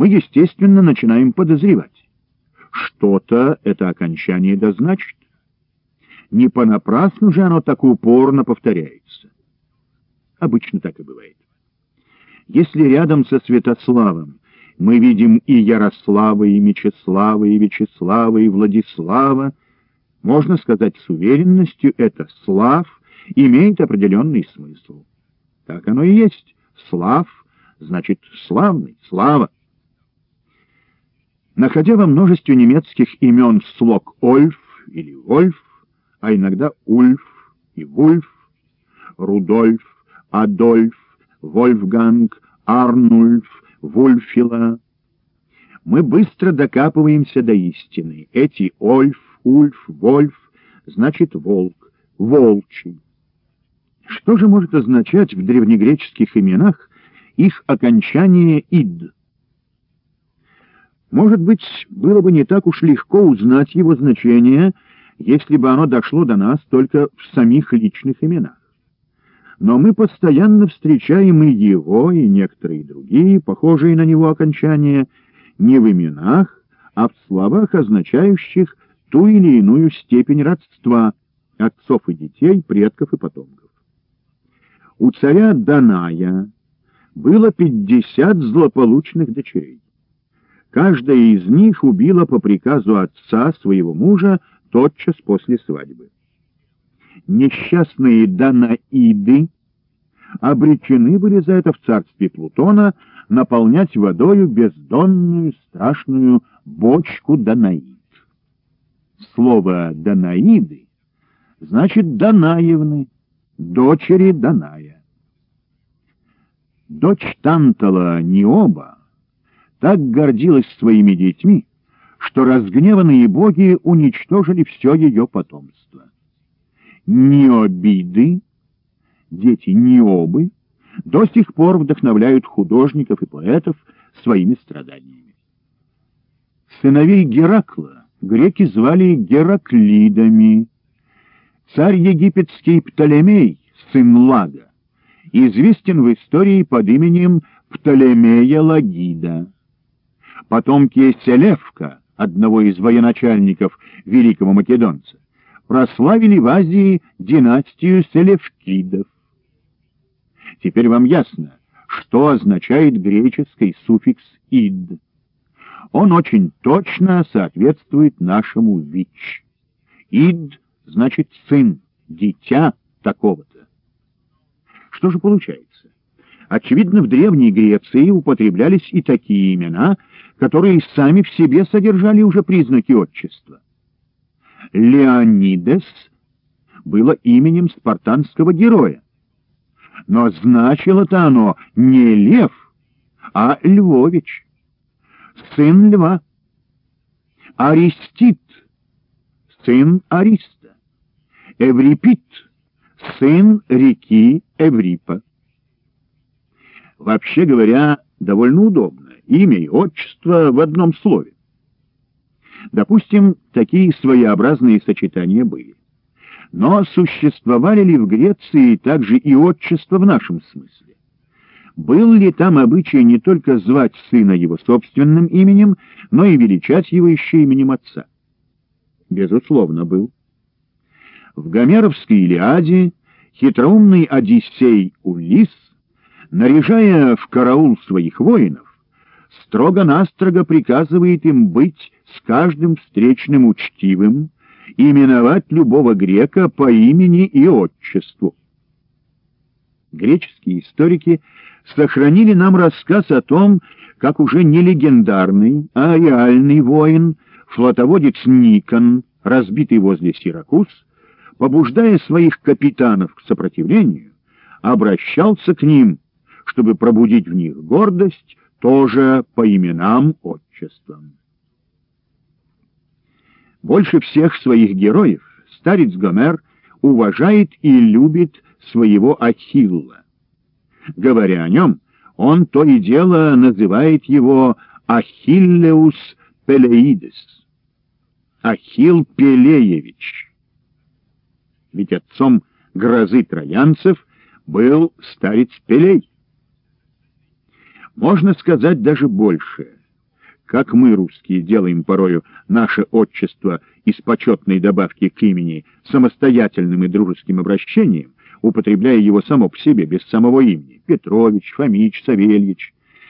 мы, естественно, начинаем подозревать. Что-то это окончание дозначит. Не понапрасну же оно так упорно повторяется. Обычно так и бывает. Если рядом со Святославом мы видим и Ярослава, и Мечислава, и Вячеслава, и Владислава, можно сказать с уверенностью, это «слав» имеет определенный смысл. Так оно и есть. «Слав» значит «славный», «слава». Находя во множестве немецких имен слог «Ольф» или «Вольф», а иногда «Ульф» и «Вульф», «Рудольф», «Адольф», «Вольфганг», «Арнульф», «Вульфила», мы быстро докапываемся до истины. Эти «Ольф», «Ульф», «Вольф» значит «волк», «волчий». Что же может означать в древнегреческих именах их окончание «ид»? Может быть, было бы не так уж легко узнать его значение, если бы оно дошло до нас только в самих личных именах. Но мы постоянно встречаем и его, и некоторые другие, похожие на него окончания, не в именах, а в словах, означающих ту или иную степень родства отцов и детей, предков и потомков. У царя Даная было пятьдесят злополучных дочерей. Каждая из них убила по приказу отца своего мужа тотчас после свадьбы. Несчастные Данаиды обречены были за это в царстве Плутона наполнять водою бездонную страшную бочку Данаид. Слово «Данаиды» значит «Данаевны», дочери Даная. Дочь Тантала Необа так гордилась своими детьми, что разгневанные боги уничтожили все ее потомство. Необиды, дети Необы, до сих пор вдохновляют художников и поэтов своими страданиями. Сыновей Геракла греки звали Гераклидами. Царь египетский Птолемей, сын Лага, известен в истории под именем Птолемея Лагида потомки Селевка, одного из военачальников великого македонца, прославили в Азии династию Селевкидов. Теперь вам ясно, что означает греческий суффикс «ид». Он очень точно соответствует нашему «вич». «Ид» значит «сын», «дитя» такого-то. Что же получается? Очевидно, в Древней Греции употреблялись и такие имена, которые сами в себе содержали уже признаки отчества. Леонидес было именем спартанского героя, но значило-то оно не Лев, а Львович, сын Льва. Аристит, сын Ариста. Эврипит, сын реки Эврипа. Вообще говоря, довольно удобно. Имя и отчество в одном слове. Допустим, такие своеобразные сочетания были. Но существовали ли в Греции также и отчество в нашем смысле? Был ли там обычай не только звать сына его собственным именем, но и величать его еще именем отца? Безусловно, был. В Гомеровской Илиаде хитроумный Одиссей Улисс наряжая в караул своих воинов, строго-настрого приказывает им быть с каждым встречным учтивым, именовать любого грека по имени и отчеству. Греческие историки сохранили нам рассказ о том, как уже не легендарный, а реальный воин, флотоводец Никон, разбитый возле Сиракуз, побуждая своих капитанов к сопротивлению, обращался к ним чтобы пробудить в них гордость, тоже по именам, отчествам. Больше всех своих героев старец Гомер уважает и любит своего Ахилла. Говоря о нем, он то и дело называет его Ахиллеус Пелеидес, Ахилл Пелеевич. Ведь отцом грозы троянцев был старец Пелей. Можно сказать даже больше. как мы, русские, делаем порою наше отчество из почетной добавки к имени самостоятельным и дружеским обращением, употребляя его само по себе, без самого имени, Петрович, Фомич, Савельич —